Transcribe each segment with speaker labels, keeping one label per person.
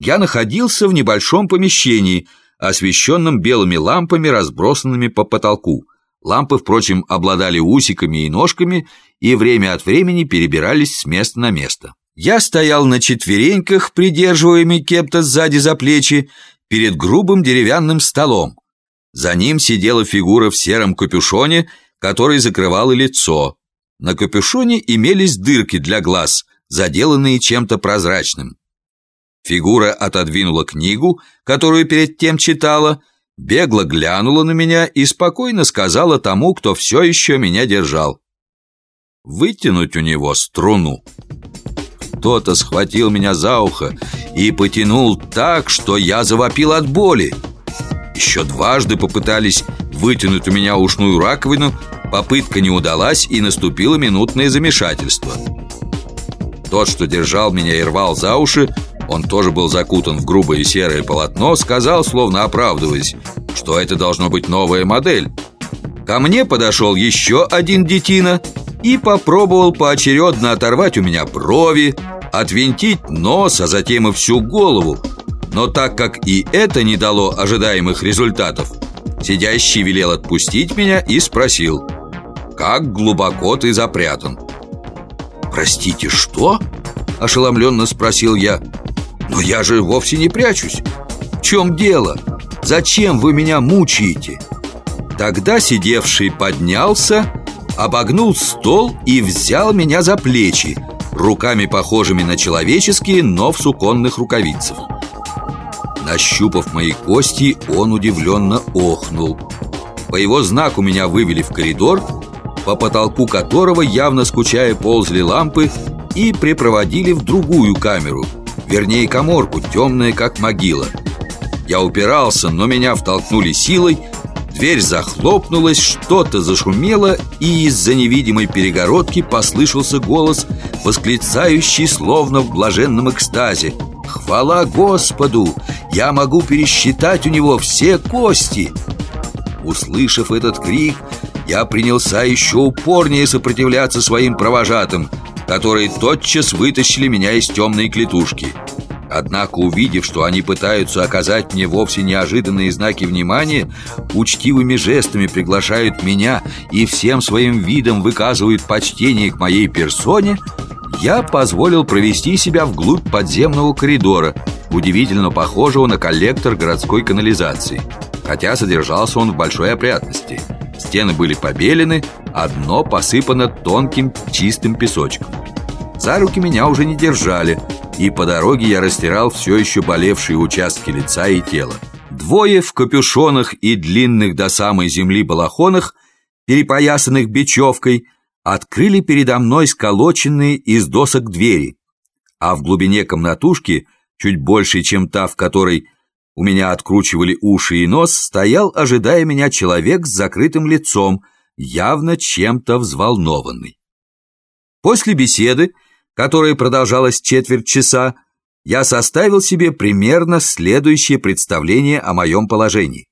Speaker 1: я находился в небольшом помещении, освещенном белыми лампами, разбросанными по потолку. Лампы, впрочем, обладали усиками и ножками и время от времени перебирались с места на место. Я стоял на четвереньках, придерживаемый кем-то сзади за плечи, перед грубым деревянным столом. За ним сидела фигура в сером капюшоне, который закрывал лицо. На капюшоне имелись дырки для глаз, заделанные чем-то прозрачным. Фигура отодвинула книгу, которую перед тем читала, бегло глянула на меня и спокойно сказала тому, кто все еще меня держал. Вытянуть у него струну. Кто-то схватил меня за ухо и потянул так, что я завопил от боли. Еще дважды попытались вытянуть у меня ушную раковину, попытка не удалась и наступило минутное замешательство. Тот, что держал меня и рвал за уши, он тоже был закутан в грубое серое полотно, сказал, словно оправдываясь, что это должно быть новая модель. Ко мне подошел еще один детина и попробовал поочередно оторвать у меня брови, отвинтить нос, а затем и всю голову. Но так как и это не дало ожидаемых результатов, сидящий велел отпустить меня и спросил, как глубоко ты запрятан. «Простите, что?» – ошеломленно спросил я. «Но я же вовсе не прячусь. В чем дело? Зачем вы меня мучаете?» Тогда сидевший поднялся, обогнул стол и взял меня за плечи, руками похожими на человеческие, но в суконных рукавицах. Нащупав мои кости, он удивленно охнул. По его знаку меня вывели в коридор, по потолку которого, явно скучая, ползли лампы и припроводили в другую камеру, вернее коморку, темная как могила. Я упирался, но меня втолкнули силой, Дверь захлопнулась, что-то зашумело, и из-за невидимой перегородки послышался голос, восклицающий словно в блаженном экстазе. «Хвала Господу! Я могу пересчитать у него все кости!» Услышав этот крик, я принялся еще упорнее сопротивляться своим провожатым, которые тотчас вытащили меня из темной клетушки. Однако, увидев, что они пытаются оказать мне вовсе неожиданные знаки внимания, учтивыми жестами приглашают меня и всем своим видом выказывают почтение к моей персоне, я позволил провести себя вглубь подземного коридора, удивительно похожего на коллектор городской канализации, хотя содержался он в большой опрятности. Стены были побелены, а дно посыпано тонким чистым песочком. За руки меня уже не держали – и по дороге я растирал все еще болевшие участки лица и тела. Двое в капюшонах и длинных до самой земли балахонах, перепоясанных бечевкой, открыли передо мной сколоченные из досок двери, а в глубине комнатушки, чуть больше, чем та, в которой у меня откручивали уши и нос, стоял, ожидая меня, человек с закрытым лицом, явно чем-то взволнованный. После беседы которая продолжалась четверть часа, я составил себе примерно следующее представление о моем положении.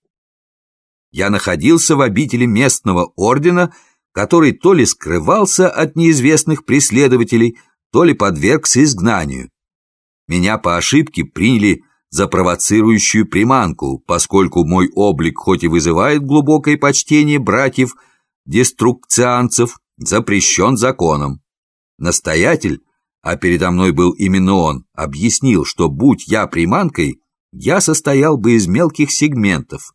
Speaker 1: Я находился в обители местного ордена, который то ли скрывался от неизвестных преследователей, то ли подвергся изгнанию. Меня по ошибке приняли за провоцирующую приманку, поскольку мой облик хоть и вызывает глубокое почтение братьев-деструкцианцев, запрещен законом. Настоятель а передо мной был именно он, объяснил, что будь я приманкой, я состоял бы из мелких сегментов.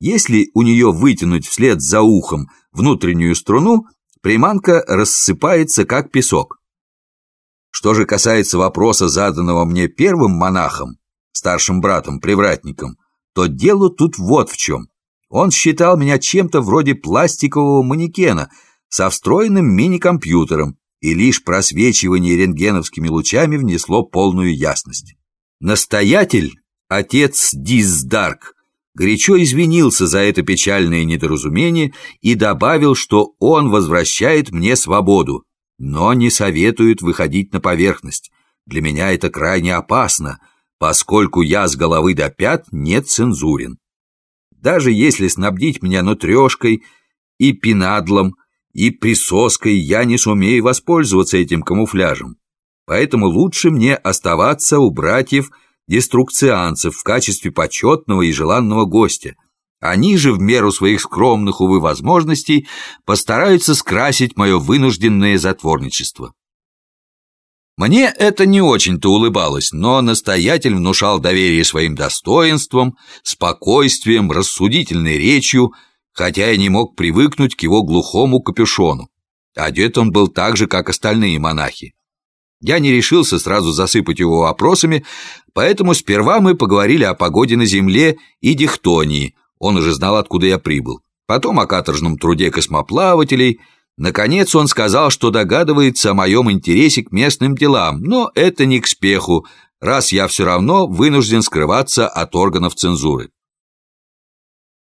Speaker 1: Если у нее вытянуть вслед за ухом внутреннюю струну, приманка рассыпается, как песок. Что же касается вопроса, заданного мне первым монахом, старшим братом, привратником, то дело тут вот в чем. Он считал меня чем-то вроде пластикового манекена со встроенным мини-компьютером, и лишь просвечивание рентгеновскими лучами внесло полную ясность. Настоятель, отец Диздарк, горячо извинился за это печальное недоразумение и добавил, что он возвращает мне свободу, но не советует выходить на поверхность. Для меня это крайне опасно, поскольку я с головы до пят не цензурен. Даже если снабдить меня нутрешкой и пинадлом – и присоской я не сумею воспользоваться этим камуфляжем. Поэтому лучше мне оставаться у братьев деструкцианцев в качестве почетного и желанного гостя. Они же, в меру своих скромных, увы, возможностей, постараются скрасить мое вынужденное затворничество. Мне это не очень-то улыбалось, но настоятель внушал доверие своим достоинством, спокойствием, рассудительной речью, хотя я не мог привыкнуть к его глухому капюшону. Одет он был так же, как остальные монахи. Я не решился сразу засыпать его вопросами, поэтому сперва мы поговорили о погоде на Земле и дихтонии, он уже знал, откуда я прибыл. Потом о каторжном труде космоплавателей – Наконец он сказал, что догадывается о моем интересе к местным делам, но это не к спеху, раз я все равно вынужден скрываться от органов цензуры.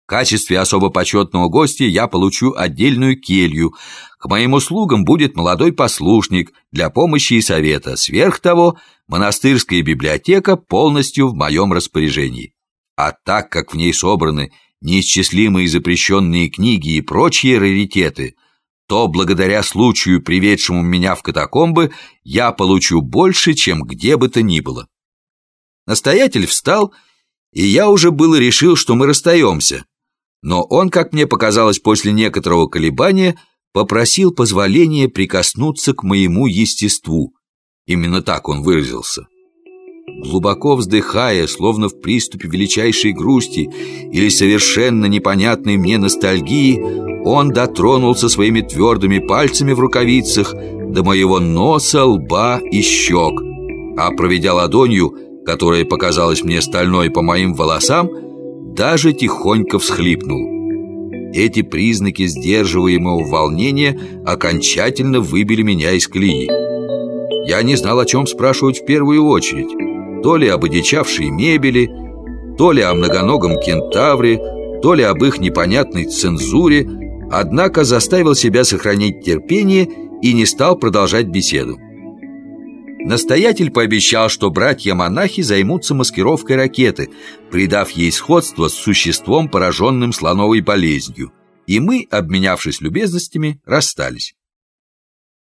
Speaker 1: В качестве особо почетного гостя я получу отдельную келью. К моим услугам будет молодой послушник для помощи и совета. Сверх того, монастырская библиотека полностью в моем распоряжении. А так как в ней собраны неисчислимые запрещенные книги и прочие раритеты – то благодаря случаю, приведшему меня в катакомбы, я получу больше, чем где бы то ни было. Настоятель встал, и я уже было решил, что мы расстаемся. Но он, как мне показалось после некоторого колебания, попросил позволения прикоснуться к моему естеству. Именно так он выразился. Глубоко вздыхая, словно в приступе величайшей грусти или совершенно непонятной мне ностальгии, он дотронулся своими твердыми пальцами в рукавицах до моего носа, лба и щек, а проведя ладонью, которая показалась мне стальной по моим волосам, даже тихонько всхлипнул. Эти признаки сдерживаемого волнения окончательно выбили меня из колеи. Я не знал, о чем спрашивать в первую очередь. То ли об одичавшей мебели, то ли о многоногом кентавре, то ли об их непонятной цензуре, Однако заставил себя сохранить терпение и не стал продолжать беседу. Настоятель пообещал, что братья-монахи займутся маскировкой ракеты, придав ей сходство с существом, пораженным слоновой болезнью. И мы, обменявшись любезностями, расстались.